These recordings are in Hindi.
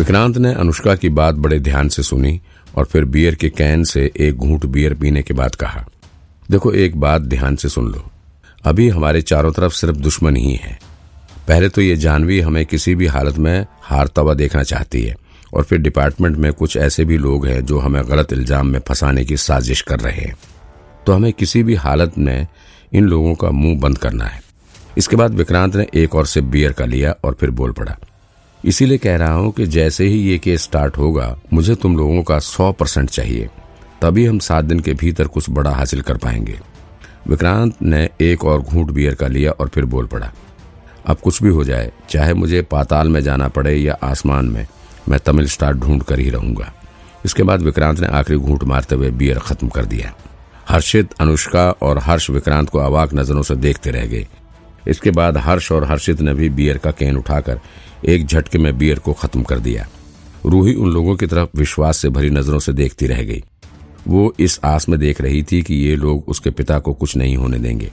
विक्रांत ने अनुष्का की बात बड़े ध्यान से सुनी और फिर बियर के कैन से एक घूंट बियर पीने के बाद कहा, देखो, एक बात ध्यान से सुन लो। अभी हमारे चारों तरफ़ सिर्फ़ दुश्मन ही है। पहले तो ये जानवी हमें किसी भी हालत में हारता हुआ देखना चाहती है और फिर डिपार्टमेंट में कुछ ऐसे भी लोग हैं जो हमें गलत इल्ज़ाम में फंसाने की साजिश कर रहे हैं। तो हमें किसी भी हालत में इन लोगों का मुँह बंद करना है। इसके बाद विक्रांत ने एक और से बियर का लिया और फिर बोल पड़ा इसीलिए कह रहा हूँ कि जैसे ही ये केस स्टार्ट होगा, मुझे तुम लोगों का सौ परसेंट चाहिए। तभी हम सात दिन के भीतर कुछ बड़ा हासिल कर पाएँगे। विक्रांत ने एक और घूंट बियर का लिया और फिर बोल पड़ा, अब कुछ भी हो जाए, चाहे मुझे पाताल में जाना पड़े या आसमान में, मैं तमिल स्टार ढूंढ कर ही रहूँगा। इसके बाद विक्रांत ने आखिरी घूंट मारते हुए बियर खत्म कर दिया। हर्षित, अनुष्का और हर्ष विक्रांत को अवाक नज़रों से देखते रह गए। इसके बाद हर्ष और हर्षित ने भी बियर का कैन उठाकर एक झटके में बियर को खत्म कर दिया। रूही उन लोगों की तरफ़ विश्वास से भरी नज़रों से देखती रह गई। वो इस आस में देख रही थी कि ये लोग उसके पिता को कुछ नहीं होने देंगे।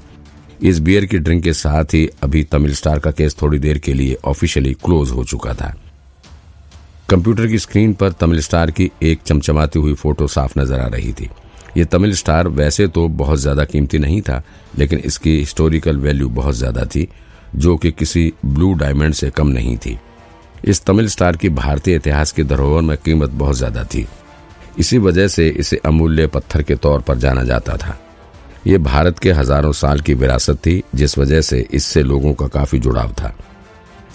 इस बियर की ड्रिंक के साथ ही अभी तमिल स्टार का केस थोड़ी देर के लिए ऑफिशियली क्लोज हो चुका था। कंप्यूटर की स्क्रीन पर तमिल स्टार की एक चमचमाती हुई फ़ोटो साफ़ नज़र आ रही थी। ये तमिल स्टार वैसे तो बहुत ज़्यादा कीमती नहीं था, लेकिन इसकी हिस्टोरिकल वैल्यू बहुत ज़्यादा थी, जो कि किसी ब्लू डायमंड से कम नहीं थी। इस तमिल स्टार की भारतीय इतिहास की धरोहर में कीमत बहुत ज़्यादा थी। इसी वजह से इसे अमूल्य पत्थर के तौर पर जाना जाता था। ये भारत के हज़ारों साल की विरासत थी, जिस वजह से इससे लोगों का काफ़ी जुड़ाव था।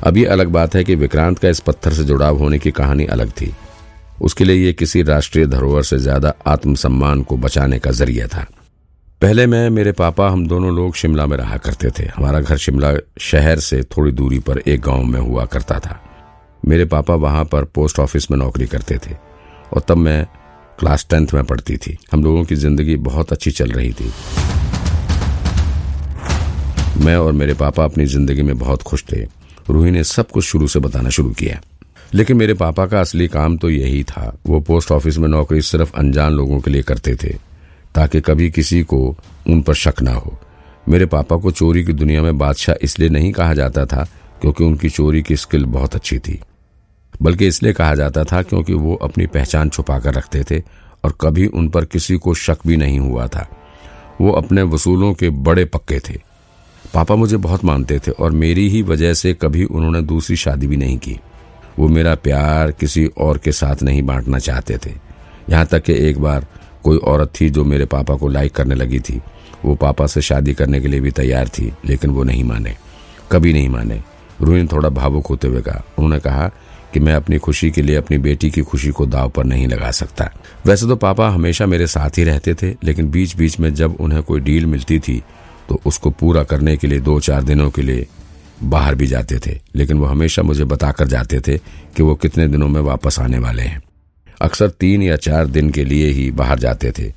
अब ये अलग बात है कि विक्रांत का इस पत्थर से जुड़ाव होने की कहानी अलग थी। उसके लिए ये किसी राष्ट्रीय धरोहर से ज़्यादा आत्मसम्मान को बचाने का ज़रिया था। पहले मैं, मेरे पापा, हम दोनों लोग शिमला में रहा करते थे। हमारा घर शिमला शहर से थोड़ी दूरी पर एक गाँव में हुआ करता था। मेरे पापा वहाँ पर पोस्ट ऑफ़िस में नौकरी करते थे और तब मैं क्लास टेंथ में पढ़ती थी। हम लोगों की ज़िंदगी बहुत अच्छी चल रही थी। मैं और मेरे पापा अपनी ज़िंदगी में बहुत खुश थे। रूही ने सब कुछ शुरू से बताना शुरू किया। लेकिन मेरे पापा का असली काम तो यही था। वो पोस्ट ऑफ़िस में नौकरी सिर्फ़ अनजान लोगों के लिए करते थे, ताकि कभी किसी को उन पर शक ना हो। मेरे पापा को चोरी की दुनिया में बादशाह इसलिए नहीं कहा जाता था क्योंकि उनकी चोरी की स्किल बहुत अच्छी थी। बल्कि इसलिए कहा जाता था क्योंकि वो अपनी पहचान छुपा कर रखते थे और कभी उन पर किसी को शक भी नहीं हुआ था। वो अपने वसूलों के बड़े पक्के थे। पापा मुझे बहुत मानते थे और मेरी ही वजह से कभी उन्होंने दूसरी शादी भी नहीं की। वो मेरा प्यार किसी और के साथ नहीं बांटना चाहते थे। यहाँ तक कि एक बार कोई औरत थी जो मेरे पापा को लाइक करने लगी थी। वो पापा से शादी करने के लिए भी तैयार थी, लेकिन वो नहीं माने। कभी नहीं माने। रूही थोड़ा भावुक होते हुए कहा। उन्होंने कहा कि मैं अपनी खुशी के लिए अपनी बेटी की खुशी को दाव पर नहीं लगा सकता। वैसे तो पापा हमेशा मेरे साथ ही रहते थे, लेकिन बीच बीच में जब उन्हें कोई डील मिलती थी तो उसको पूरा करने के लिए दो चार दिनों के लिए बाहर भी जाते थे, लेकिन वो हमेशा मुझे बताकर जाते थे कि वो कितने दिनों में वापस आने वाले हैं। अक्सर तीन या चार दिन के लिए ही बाहर जाते थे।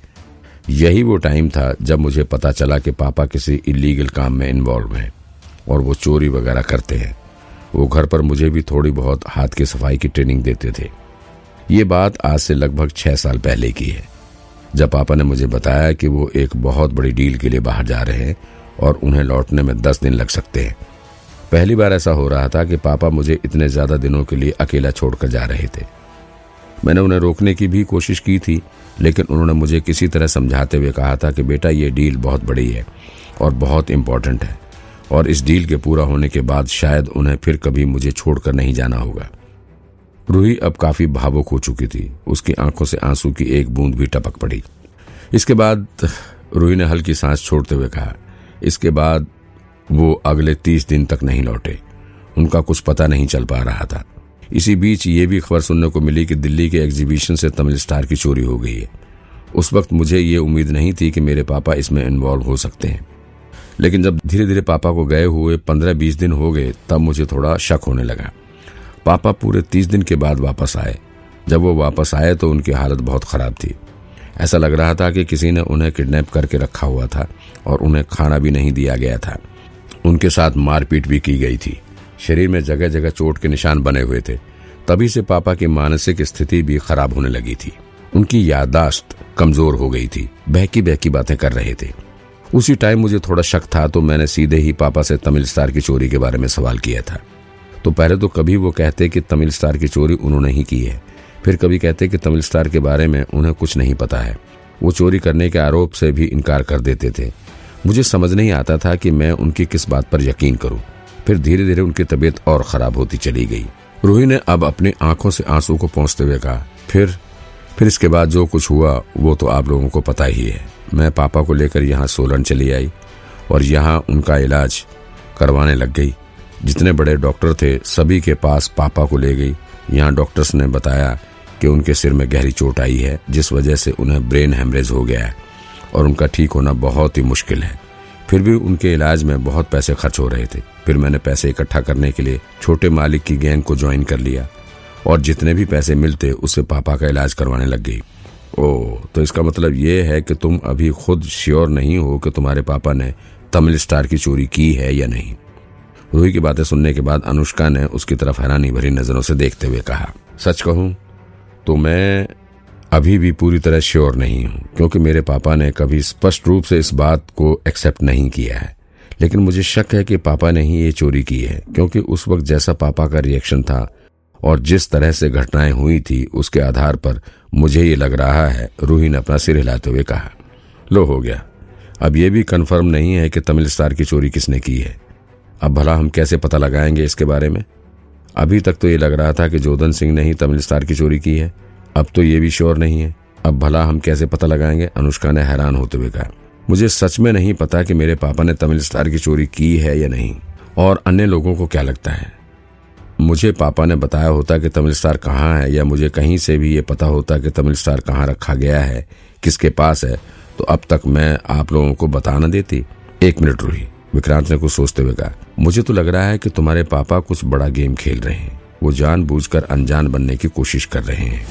यही वो टाइम था जब मुझे पता चला कि पापा किसी इलीगल काम में इन्वॉल्व हैं और वो चोरी वगैरह करते हैं। वो घर पर मुझे भी थोड़ी बहुत हाथ की सफ़ाई की ट्रेनिंग देते थे। ये बात आज से लगभग छह साल पहले की है। जब पापा ने मुझे बताया कि वो एक बहुत बड़ी डील के लिए बाहर जा रहे हैं और उन्हें लौटने में दस दिन लग सकते हैं पहली बार ऐसा हो रहा था कि पापा मुझे इतने ज़्यादा दिनों के लिए अकेला छोड़कर जा रहे थे। मैंने उन्हें रोकने की भी कोशिश की थी, लेकिन उन्होंने मुझे किसी तरह समझाते हुए कहा था कि, बेटा, ये डील बहुत बड़ी है और बहुत इंपॉर्टेंट है और इस डील के पूरा होने के बाद शायद उन्हें फिर कभी मुझे छोड़कर नहीं जाना होगा। रूही अब काफ़ी भावुक हो चुकी थी। उसकी आँखों से आँसू की एक बूंद भी टपक पड़ी। इसके बाद रूही ने हल्की सांस छोड़ते हुए कहा। इसके बाद वो अगले तीस दिन तक नहीं लौटे। उनका कुछ पता नहीं चल पा रहा था। इसी बीच ये भी खबर सुनने को मिली कि दिल्ली के एग्जीबिशन से तमिल स्टार की चोरी हो गई है। उस वक्त मुझे ये उम्मीद नहीं थी कि मेरे पापा इसमें इन्वॉल्व हो सकते हैं। लेकिन जब धीरे धीरे पापा को गए हुए पंद्रह बीस दिन हो गए, तब मुझे थोड़ा शक होने लगा। पापा पूरे तीस दिन के बाद वापस आए। जब वो वापस आए तो उनकी हालत बहुत खराब थी। ऐसा लग रहा था कि किसी ने उन्हें किडनैप करके रखा हुआ था और उन्हें खाना भी नहीं दिया गया था। उनके साथ मारपीट भी की गई थी। शरीर में जगह जगह चोट के निशान बने हुए थे। तभी से पापा की मानसिक स्थिति भी खराब होने लगी थी। उनकी याददाश्त कमज़ोर हो गई थी। बहकी बहकी बातें कर रहे थे। उसी टाइम मुझे थोड़ा शक था तो मैंने सीधे ही पापा से तमिल स्टार की चोरी के बारे में सवाल किया था। तो पहले तो कभी वो कहते कि तमिल स्टार की चोरी उन्होंने ही की है। फिर कभी कहते कि तमिल स्टार के बारे में उन्हें कुछ नहीं पता है। वो चोरी करने के आरोप से भी इनकार कर देते थे। मुझे समझ नहीं आता था कि मैं उनकी किस बात पर यकीन करूँ। फिर धीरे धीरे उनकी तबीयत और खराब होती चली गई। रूही ने अब अपनी आँखों से आँसू को पहुँचते हुए कहा, फिर फिर इसके बाद जो कुछ हुआ, वो तो आप लोगों को पता ही है। मैं पापा को लेकर यहाँ सोलन चली आई और यहाँ उनका इलाज करवाने लग गई। जितने बड़े डॉक्टर थे, सभी के पास पापा को ले गई। यहाँ डॉक्टर्स ने बताया कि उनके सिर में गहरी चोट आई है, जिस वजह से उन्हें ब्रेन हेमरेज हो गया है। और उनका ठीक होना बहुत ही मुश्किल है। फिर भी उनके इलाज में बहुत पैसे खर्च हो रहे थे। फिर मैंने पैसे इकट्ठा करने के लिए छोटे मालिक की गैंग को ज्वाइन कर लिया और जितने भी पैसे मिलते, उससे पापा का इलाज करवाने लग गई। ओ तो इसका मतलब ये है कि तुम अभी खुद श्योर नहीं हो कि तुम्हारे पापा ने तमिल स्टार की चोरी की है या नहीं। रूही की बातें सुनने के बाद अनुष्का ने उसकी तरफ़ हैरानी भरी नज़रों से देखते हुए कहा, सच कहूँ तो मैं अभी भी पूरी तरह श्योर नहीं हूँ, क्योंकि मेरे पापा ने कभी स्पष्ट रूप से इस बात को एक्सेप्ट नहीं किया है। लेकिन मुझे शक है कि पापा ने ही ये चोरी की है, क्योंकि उस वक्त जैसा पापा का रिएक्शन था और जिस तरह से घटनाएँ हुई थी, उसके आधार पर मुझे ये लग रहा है रूही ने अपना सिर हिलाते हुए कहा, लो, हो गया। अब ये भी कंफर्म नहीं है कि तमिल स्टार की चोरी किसने की है। अब भला हम कैसे पता लगाएँगे इसके बारे में? अभी तक तो ये लग रहा था कि जोधन सिंह ने ही तमिल स्टार की चोरी की है। अब तो ये भी श्योर नहीं है। अब भला हम कैसे पता लगाएँगे? अनुष्का ने हैरान होते हुए कहा, मुझे सच में नहीं पता कि मेरे पापा ने तमिल स्टार की चोरी की है या नहीं, और अन्य लोगों को क्या लगता है। मुझे पापा ने बताया होता कि तमिल स्टार कहाँ है, या मुझे कहीं से भी ये पता होता कि तमिल स्टार कहाँ रखा गया है, किसके पास है तो अब तक मैं आप लोगों को बता न देती। एक मिनट रुही विक्रांत ने कुछ सोचते हुए कहा, मुझे तो लग रहा है कि तुम्हारे पापा कुछ बड़ा गेम खेल रहे हैं। वो जानबूझकर अनजान बनने की कोशिश कर रहे हैं।